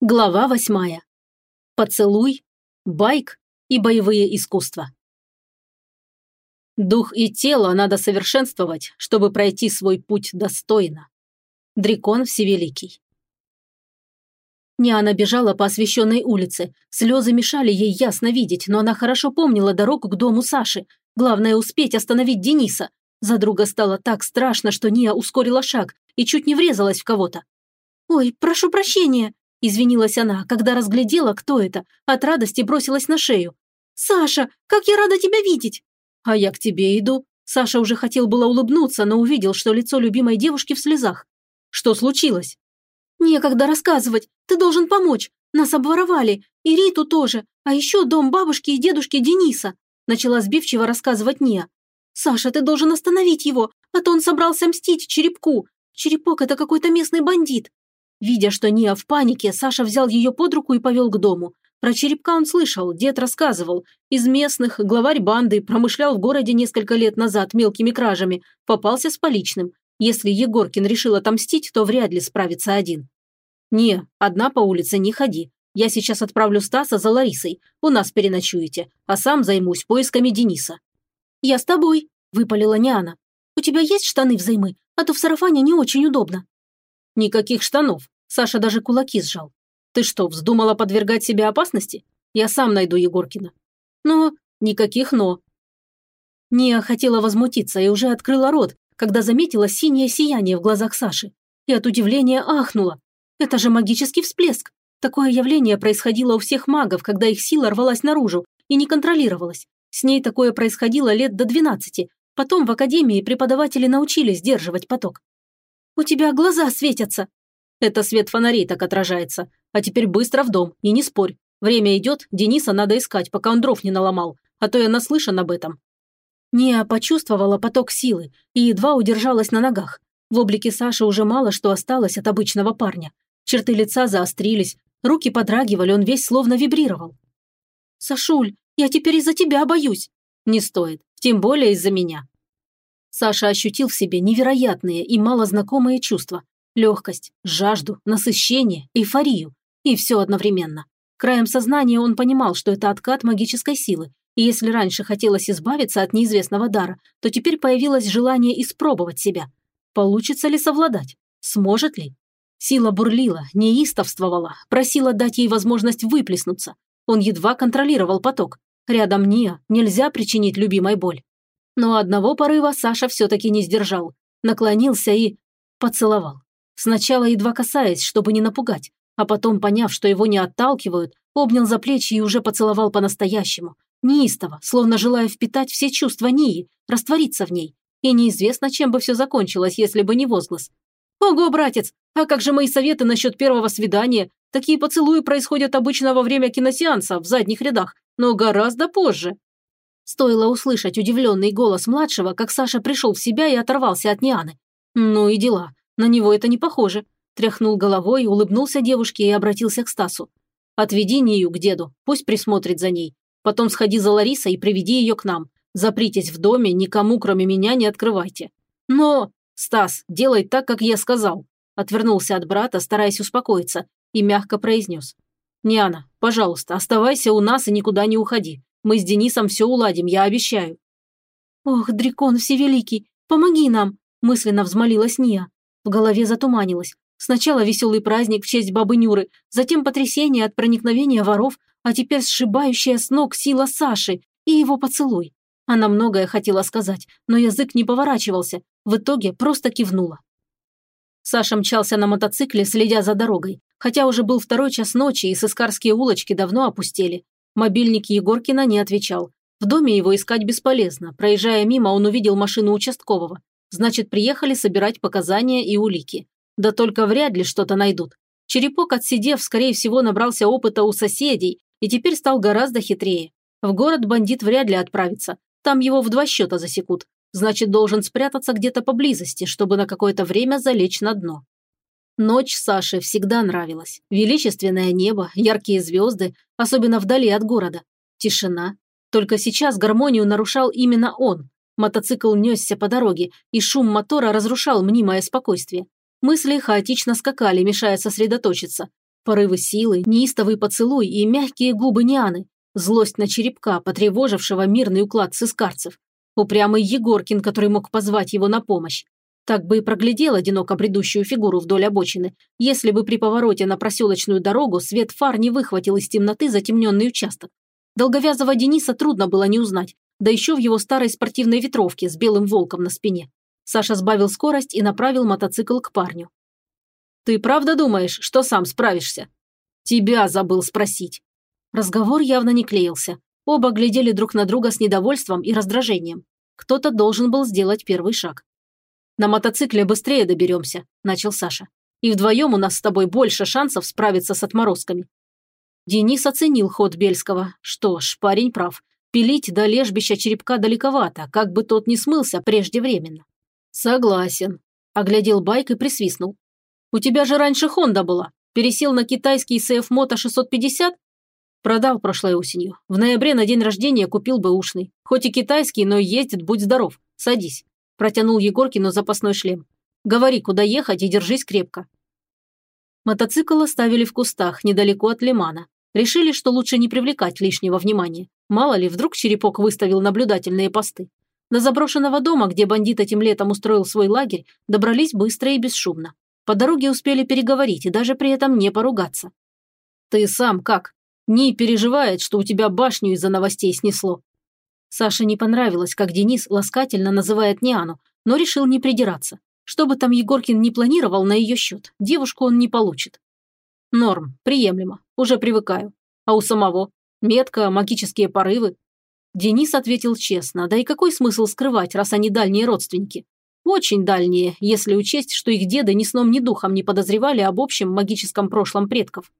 Глава восьмая. Поцелуй, байк и боевые искусства. Дух и тело надо совершенствовать, чтобы пройти свой путь достойно. Дракон Всевеликий. Ниана бежала по освещенной улице. Слезы мешали ей ясно видеть, но она хорошо помнила дорогу к дому Саши. Главное успеть остановить Дениса. За друга стало так страшно, что Ния ускорила шаг и чуть не врезалась в кого-то. «Ой, прошу прощения!» Извинилась она, когда разглядела, кто это, от радости бросилась на шею. «Саша, как я рада тебя видеть!» «А я к тебе иду». Саша уже хотел было улыбнуться, но увидел, что лицо любимой девушки в слезах. «Что случилось?» «Некогда рассказывать. Ты должен помочь. Нас обворовали. И Риту тоже. А еще дом бабушки и дедушки Дениса», начала сбивчиво рассказывать Ния. «Саша, ты должен остановить его, а то он собрался мстить Черепку. Черепок – это какой-то местный бандит. Видя, что Ния в панике, Саша взял ее под руку и повел к дому. Про черепка он слышал, дед рассказывал. Из местных главарь банды промышлял в городе несколько лет назад мелкими кражами, попался с поличным. Если Егоркин решил отомстить, то вряд ли справится один. «Не, одна по улице не ходи. Я сейчас отправлю Стаса за Ларисой. У нас переночуете, а сам займусь поисками Дениса». «Я с тобой», – выпалила Ниана. «У тебя есть штаны взаймы? А то в сарафане не очень удобно». Никаких штанов. Саша даже кулаки сжал. Ты что, вздумала подвергать себе опасности? Я сам найду Егоркина. Но никаких «но». Ния хотела возмутиться и уже открыла рот, когда заметила синее сияние в глазах Саши. И от удивления ахнула. Это же магический всплеск. Такое явление происходило у всех магов, когда их сила рвалась наружу и не контролировалась. С ней такое происходило лет до 12. Потом в академии преподаватели научились сдерживать поток. «У тебя глаза светятся!» «Это свет фонарей так отражается. А теперь быстро в дом, и не спорь. Время идет, Дениса надо искать, пока он дров не наломал, а то я наслышан об этом». Ния почувствовала поток силы и едва удержалась на ногах. В облике Саши уже мало что осталось от обычного парня. Черты лица заострились, руки подрагивали, он весь словно вибрировал. «Сашуль, я теперь из-за тебя боюсь». «Не стоит, тем более из-за меня. Саша ощутил в себе невероятные и малознакомые чувства. Легкость, жажду, насыщение, эйфорию. И все одновременно. Краем сознания он понимал, что это откат магической силы, и если раньше хотелось избавиться от неизвестного дара, то теперь появилось желание испробовать себя. Получится ли совладать? Сможет ли? Сила бурлила, неистовствовала, просила дать ей возможность выплеснуться. Он едва контролировал поток. Рядом Ния нельзя причинить любимой боль. Но одного порыва Саша все-таки не сдержал. Наклонился и... поцеловал. Сначала едва касаясь, чтобы не напугать, а потом, поняв, что его не отталкивают, обнял за плечи и уже поцеловал по-настоящему. Неистово, словно желая впитать все чувства Нии, раствориться в ней. И неизвестно, чем бы все закончилось, если бы не возглас. «Ого, братец, а как же мои советы насчет первого свидания? Такие поцелуи происходят обычно во время киносеанса, в задних рядах, но гораздо позже». Стоило услышать удивленный голос младшего, как Саша пришел в себя и оторвался от Нианы. Ну и дела. На него это не похоже. Тряхнул головой, улыбнулся девушке и обратился к Стасу. «Отведи Нию к деду, пусть присмотрит за ней. Потом сходи за Ларисой и приведи ее к нам. Запритесь в доме, никому, кроме меня, не открывайте. Но, Стас, делай так, как я сказал». Отвернулся от брата, стараясь успокоиться, и мягко произнес. «Ниана, пожалуйста, оставайся у нас и никуда не уходи. Мы с Денисом все уладим, я обещаю». «Ох, Дракон Всевеликий, помоги нам!» – мысленно взмолилась Ния. В голове затуманилось. Сначала веселый праздник в честь бабы Нюры, затем потрясение от проникновения воров, а теперь сшибающая с ног сила Саши и его поцелуй. Она многое хотела сказать, но язык не поворачивался, в итоге просто кивнула. Саша мчался на мотоцикле, следя за дорогой, хотя уже был второй час ночи и сыскарские улочки давно опустели. Мобильник Егоркина не отвечал. В доме его искать бесполезно. Проезжая мимо, он увидел машину участкового. Значит, приехали собирать показания и улики. Да только вряд ли что-то найдут. Черепок, отсидев, скорее всего, набрался опыта у соседей и теперь стал гораздо хитрее. В город бандит вряд ли отправится. Там его в два счета засекут. Значит, должен спрятаться где-то поблизости, чтобы на какое-то время залечь на дно. Ночь Саше всегда нравилась. Величественное небо, яркие звезды, особенно вдали от города. Тишина. Только сейчас гармонию нарушал именно он. Мотоцикл несся по дороге, и шум мотора разрушал мнимое спокойствие. Мысли хаотично скакали, мешая сосредоточиться. Порывы силы, неистовый поцелуй и мягкие губы Нианы, злость на черепка, потревожившего мирный уклад сыскарцев, упрямый Егоркин, который мог позвать его на помощь. Так бы и проглядел одиноко бредущую фигуру вдоль обочины, если бы при повороте на проселочную дорогу свет фар не выхватил из темноты затемненный участок. Долговязого Дениса трудно было не узнать, да еще в его старой спортивной ветровке с белым волком на спине. Саша сбавил скорость и направил мотоцикл к парню. «Ты правда думаешь, что сам справишься?» «Тебя забыл спросить». Разговор явно не клеился. Оба глядели друг на друга с недовольством и раздражением. Кто-то должен был сделать первый шаг. «На мотоцикле быстрее доберемся», – начал Саша. «И вдвоем у нас с тобой больше шансов справиться с отморозками». Денис оценил ход Бельского. Что ж, парень прав. Пилить до лежбища черепка далековато, как бы тот не смылся преждевременно. «Согласен», – оглядел байк и присвистнул. «У тебя же раньше Хонда была. Пересел на китайский CF Moto 650?» «Продал прошлой осенью. В ноябре на день рождения купил бэушный. Хоть и китайский, но ездит, будь здоров. Садись». Протянул Егоркину запасной шлем. «Говори, куда ехать и держись крепко». Мотоцикл оставили в кустах, недалеко от лимана. Решили, что лучше не привлекать лишнего внимания. Мало ли, вдруг Черепок выставил наблюдательные посты. До заброшенного дома, где бандит этим летом устроил свой лагерь, добрались быстро и бесшумно. По дороге успели переговорить и даже при этом не поругаться. «Ты сам как? Ни переживает, что у тебя башню из-за новостей снесло». Саше не понравилось, как Денис ласкательно называет Ниану, но решил не придираться. Что бы там Егоркин не планировал на ее счет, девушку он не получит. Норм, приемлемо, уже привыкаю. А у самого? Метка, магические порывы, Денис ответил честно, да и какой смысл скрывать, раз они дальние родственники? Очень дальние, если учесть, что их деды ни сном, ни духом не подозревали об общем магическом прошлом предков.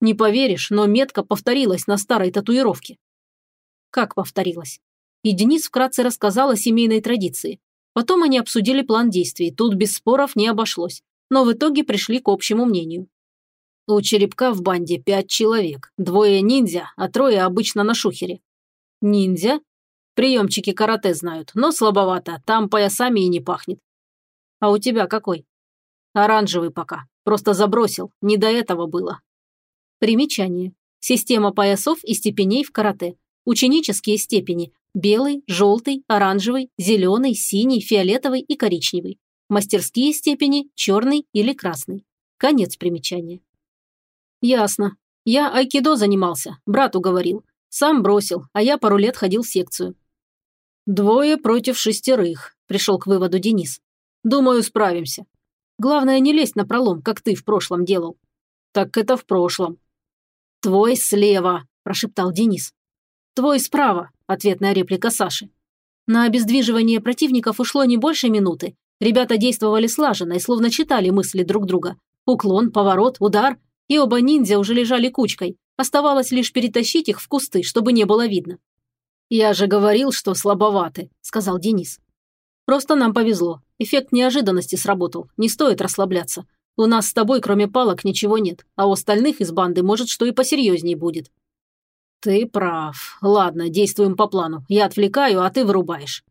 Не поверишь, но метка повторилась на старой татуировке. Как повторилась? И Денис вкратце рассказал о семейной традиции. Потом они обсудили план действий, тут без споров не обошлось, но в итоге пришли к общему мнению. У черепка в банде пять человек, двое ниндзя, а трое обычно на шухере. Ниндзя? Приемчики карате знают, но слабовато, там поясами и не пахнет. А у тебя какой? Оранжевый пока, просто забросил, не до этого было. Примечание. Система поясов и степеней в карате. Ученические степени – белый, желтый, оранжевый, зеленый, синий, фиолетовый и коричневый. Мастерские степени – черный или красный. Конец примечания. Ясно. Я айкидо занимался, брату говорил. Сам бросил, а я пару лет ходил в секцию. «Двое против шестерых», – пришел к выводу Денис. «Думаю, справимся. Главное, не лезть на пролом, как ты в прошлом делал». «Так это в прошлом». «Твой слева», – прошептал Денис. «Твой справа», – ответная реплика Саши. На обездвиживание противников ушло не больше минуты. Ребята действовали слаженно и словно читали мысли друг друга. Уклон, поворот, удар, и оба ниндзя уже лежали кучкой. Оставалось лишь перетащить их в кусты, чтобы не было видно. «Я же говорил, что слабоваты», – сказал Денис. «Просто нам повезло. Эффект неожиданности сработал. Не стоит расслабляться. У нас с тобой, кроме палок, ничего нет, а у остальных из банды, может, что и посерьезней будет». «Ты прав. Ладно, действуем по плану. Я отвлекаю, а ты вырубаешь».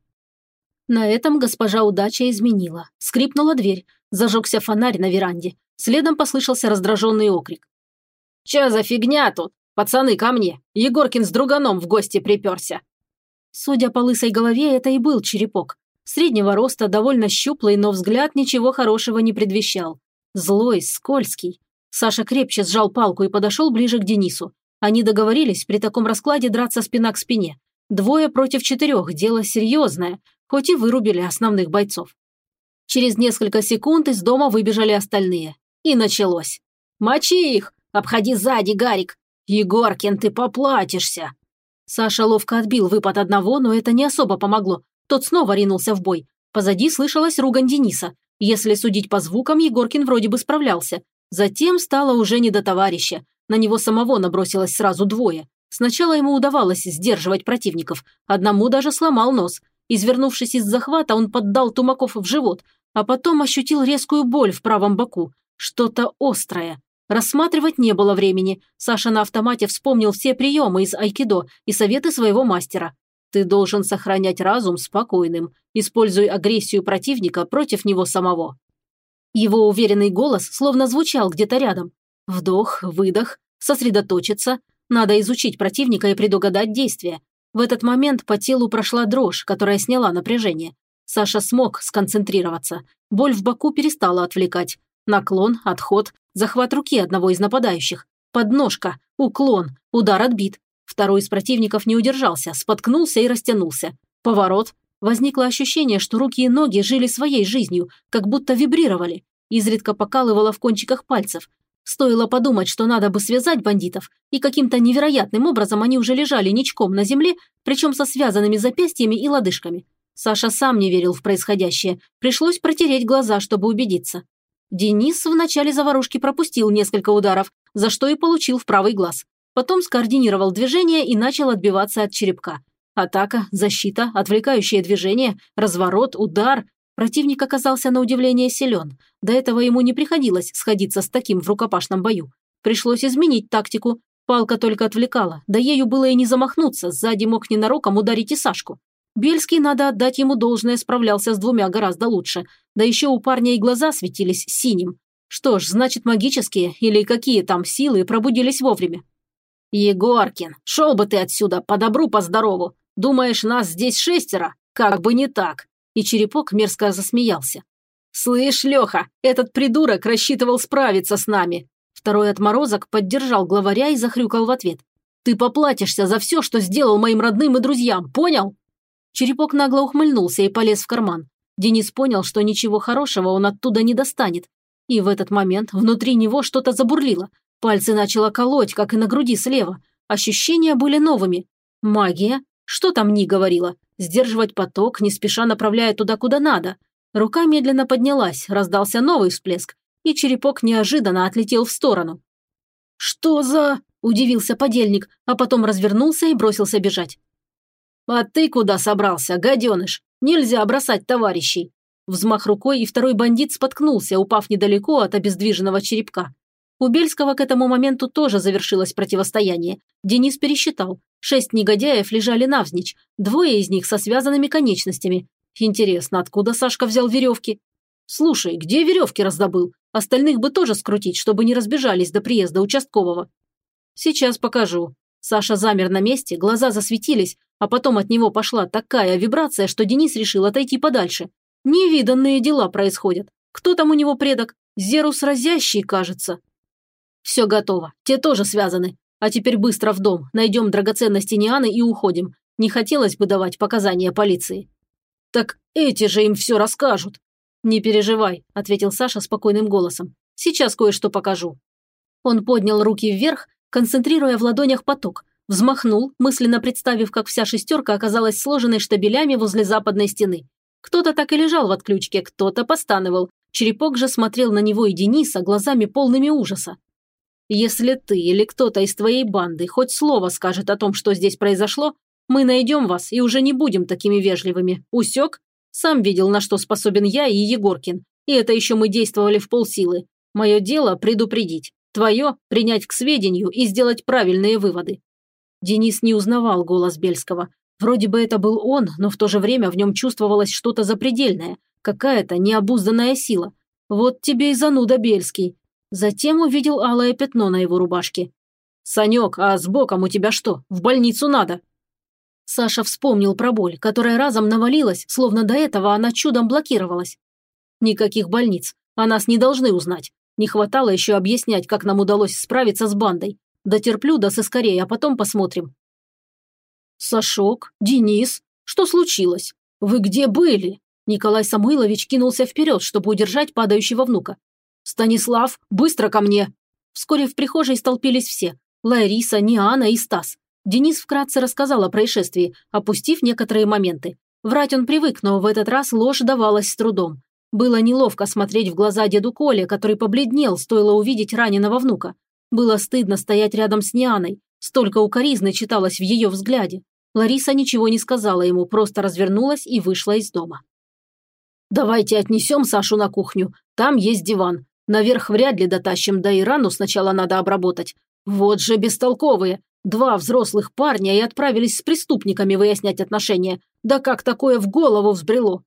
На этом госпожа удача изменила. Скрипнула дверь. Зажегся фонарь на веранде. Следом послышался раздраженный окрик. «Чё за фигня тут? Пацаны, ко мне! Егоркин с друганом в гости приперся!» Судя по лысой голове, это и был черепок. Среднего роста, довольно щуплый, но взгляд ничего хорошего не предвещал. Злой, скользкий. Саша крепче сжал палку и подошел ближе к Денису. Они договорились при таком раскладе драться спина к спине. Двое против четырех, дело серьезное, хоть и вырубили основных бойцов. Через несколько секунд из дома выбежали остальные. И началось. «Мочи их! Обходи сзади, Гарик! Егоркин, ты поплатишься!» Саша ловко отбил выпад одного, но это не особо помогло. Тот снова ринулся в бой. Позади слышалась ругань Дениса. Если судить по звукам, Егоркин вроде бы справлялся. Затем стало уже не до товарища. На него самого набросилось сразу двое. Сначала ему удавалось сдерживать противников. Одному даже сломал нос. Извернувшись из захвата, он поддал Тумаков в живот, а потом ощутил резкую боль в правом боку. Что-то острое. Рассматривать не было времени. Саша на автомате вспомнил все приемы из айкидо и советы своего мастера. Ты должен сохранять разум спокойным. Используй агрессию противника против него самого. Его уверенный голос словно звучал где-то рядом. Вдох, выдох, сосредоточиться. Надо изучить противника и предугадать действия. В этот момент по телу прошла дрожь, которая сняла напряжение. Саша смог сконцентрироваться. Боль в боку перестала отвлекать. Наклон, отход, захват руки одного из нападающих. Подножка, уклон, удар отбит. Второй из противников не удержался, споткнулся и растянулся. Поворот. Возникло ощущение, что руки и ноги жили своей жизнью, как будто вибрировали. Изредка покалывало в кончиках пальцев. Стоило подумать, что надо бы связать бандитов, и каким-то невероятным образом они уже лежали ничком на земле, причем со связанными запястьями и лодыжками. Саша сам не верил в происходящее, пришлось протереть глаза, чтобы убедиться. Денис в начале заварушки пропустил несколько ударов, за что и получил в правый глаз. Потом скоординировал движение и начал отбиваться от черепка. Атака, защита, отвлекающее движение, разворот, удар. Противник оказался на удивление силен. До этого ему не приходилось сходиться с таким в рукопашном бою. Пришлось изменить тактику. Палка только отвлекала, да ею было и не замахнуться, сзади мог ненароком ударить и Сашку. Бельский, надо отдать ему должное, справлялся с двумя гораздо лучше. Да еще у парня и глаза светились синим. Что ж, значит магические или какие там силы пробудились вовремя. «Егоркин, шел бы ты отсюда, по добру, по здорову. Думаешь, нас здесь шестеро? Как бы не так!» И черепок мерзко засмеялся. «Слышь, Леха, этот придурок рассчитывал справиться с нами!» Второй отморозок поддержал главаря и захрюкал в ответ. «Ты поплатишься за все, что сделал моим родным и друзьям, понял?» Черепок нагло ухмыльнулся и полез в карман. Денис понял, что ничего хорошего он оттуда не достанет. И в этот момент внутри него что-то забурлило. Пальцы начало колоть, как и на груди слева. Ощущения были новыми. Магия? Что там Ни говорила? Сдерживать поток, не спеша направляя туда, куда надо. Рука медленно поднялась, раздался новый всплеск, и черепок неожиданно отлетел в сторону. «Что за...» – удивился подельник, а потом развернулся и бросился бежать. «А ты куда собрался, гаденыш? Нельзя бросать товарищей!» Взмах рукой, и второй бандит споткнулся, упав недалеко от обездвиженного черепка. У Бельского к этому моменту тоже завершилось противостояние. Денис пересчитал. Шесть негодяев лежали навзничь, двое из них со связанными конечностями. Интересно, откуда Сашка взял веревки? Слушай, где веревки раздобыл? Остальных бы тоже скрутить, чтобы не разбежались до приезда участкового. Сейчас покажу. Саша замер на месте, глаза засветились, а потом от него пошла такая вибрация, что Денис решил отойти подальше. Невиданные дела происходят. Кто там у него предок? Зерус разящий, кажется. Все готово. Те тоже связаны. А теперь быстро в дом. Найдем драгоценности Нианы и уходим. Не хотелось бы давать показания полиции. Так эти же им все расскажут. Не переживай, ответил Саша спокойным голосом. Сейчас кое-что покажу. Он поднял руки вверх, концентрируя в ладонях поток, Взмахнул, мысленно представив, как вся шестерка оказалась сложенной штабелями возле западной стены. Кто-то так и лежал в отключке, кто-то постановал. Черепок же смотрел на него и Дениса глазами полными ужаса. «Если ты или кто-то из твоей банды хоть слово скажет о том, что здесь произошло, мы найдем вас и уже не будем такими вежливыми. Усек? Сам видел, на что способен я и Егоркин. И это еще мы действовали в полсилы. Мое дело – предупредить. Твое – принять к сведению и сделать правильные выводы. Денис не узнавал голос Бельского. Вроде бы это был он, но в то же время в нем чувствовалось что-то запредельное, какая-то необузданная сила. Вот тебе и зануда Бельский. Затем увидел алое пятно на его рубашке. «Санек, а с боком у тебя что? В больницу надо!» Саша вспомнил про боль, которая разом навалилась, словно до этого она чудом блокировалась. «Никаких больниц. О нас не должны узнать. Не хватало еще объяснять, как нам удалось справиться с бандой. Дотерплю до соскорей, а потом посмотрим». «Сашок, Денис, что случилось? Вы где были?» Николай Самойлович кинулся вперед, чтобы удержать падающего внука. «Станислав, быстро ко мне!» Вскоре в прихожей столпились все – Лариса, Ниана и Стас. Денис вкратце рассказал о происшествии, опустив некоторые моменты. Врать он привык, но в этот раз ложь давалась с трудом. Было неловко смотреть в глаза деду Коле, который побледнел, стоило увидеть раненого внука. Было стыдно стоять рядом с Нианой. Столько укоризны читалось в ее взгляде. Лариса ничего не сказала ему, просто развернулась и вышла из дома. «Давайте отнесем Сашу на кухню. Там есть диван. Наверх вряд ли дотащим, да и рану сначала надо обработать. Вот же бестолковые. Два взрослых парня и отправились с преступниками выяснять отношения. Да как такое в голову взбрело?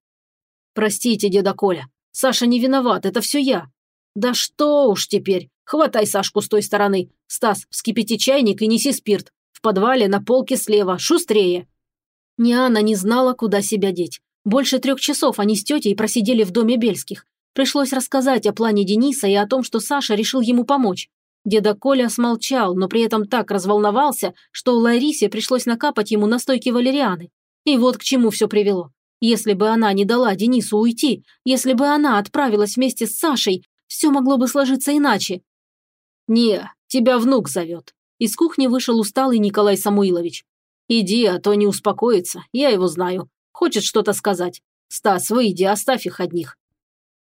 Простите, деда Коля. Саша не виноват, это все я. Да что уж теперь. Хватай Сашку с той стороны. Стас, вскипяти чайник и неси спирт. В подвале на полке слева. Шустрее. Ниана не знала, куда себя деть. Больше трех часов они с тетей просидели в доме Бельских. Пришлось рассказать о плане Дениса и о том, что Саша решил ему помочь. Деда Коля смолчал, но при этом так разволновался, что Ларисе пришлось накапать ему настойки валерианы. И вот к чему все привело. Если бы она не дала Денису уйти, если бы она отправилась вместе с Сашей, все могло бы сложиться иначе. «Не, тебя внук зовет». Из кухни вышел усталый Николай Самуилович. «Иди, а то не успокоится, я его знаю. Хочет что-то сказать. Стас, выйди, оставь их одних».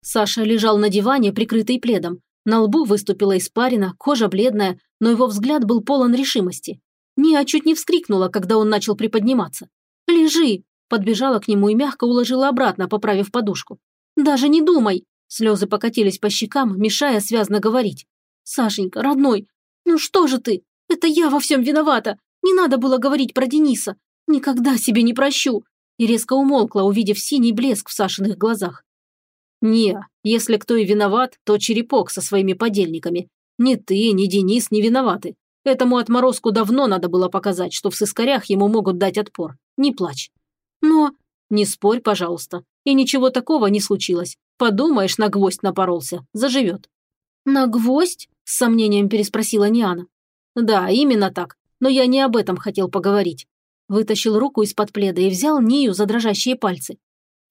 Саша лежал на диване, прикрытый пледом. На лбу выступила испарина, кожа бледная, но его взгляд был полон решимости. Ния чуть не вскрикнула, когда он начал приподниматься. «Лежи!» Подбежала к нему и мягко уложила обратно, поправив подушку. «Даже не думай!» Слезы покатились по щекам, мешая связно говорить. «Сашенька, родной, ну что же ты? Это я во всем виновата! Не надо было говорить про Дениса! Никогда себе не прощу!» И резко умолкла, увидев синий блеск в Сашиных глазах. «Не, если кто и виноват, то черепок со своими подельниками. Ни ты, ни Денис не виноваты. Этому отморозку давно надо было показать, что в сыскарях ему могут дать отпор. Не плачь. Но... Не спорь, пожалуйста. И ничего такого не случилось. Подумаешь, на гвоздь напоролся. Заживет. На гвоздь? С сомнением переспросила Ниана. Да, именно так. Но я не об этом хотел поговорить. Вытащил руку из-под пледа и взял Нию за дрожащие пальцы.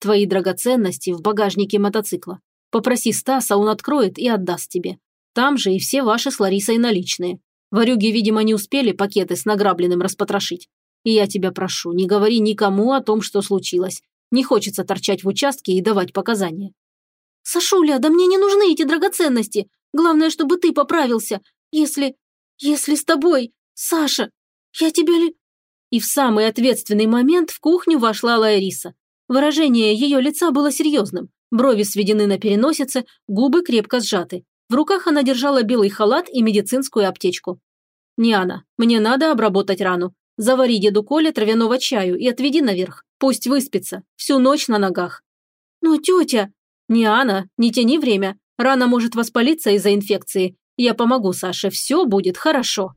Твои драгоценности в багажнике мотоцикла. Попроси Стаса, он откроет и отдаст тебе. Там же и все ваши с Ларисой наличные. Варюги, видимо, не успели пакеты с награбленным распотрошить. И я тебя прошу, не говори никому о том, что случилось. Не хочется торчать в участке и давать показания». «Сашуля, да мне не нужны эти драгоценности. Главное, чтобы ты поправился. Если... если с тобой... Саша, я тебя ли...» И в самый ответственный момент в кухню вошла Лариса. Выражение ее лица было серьезным. Брови сведены на переносице, губы крепко сжаты. В руках она держала белый халат и медицинскую аптечку. «Ниана, мне надо обработать рану. Завари деду Коле травяного чаю и отведи наверх. Пусть выспится. Всю ночь на ногах». «Но тетя...» «Ниана, не тяни время. Рана может воспалиться из-за инфекции. Я помогу Саше. Все будет хорошо».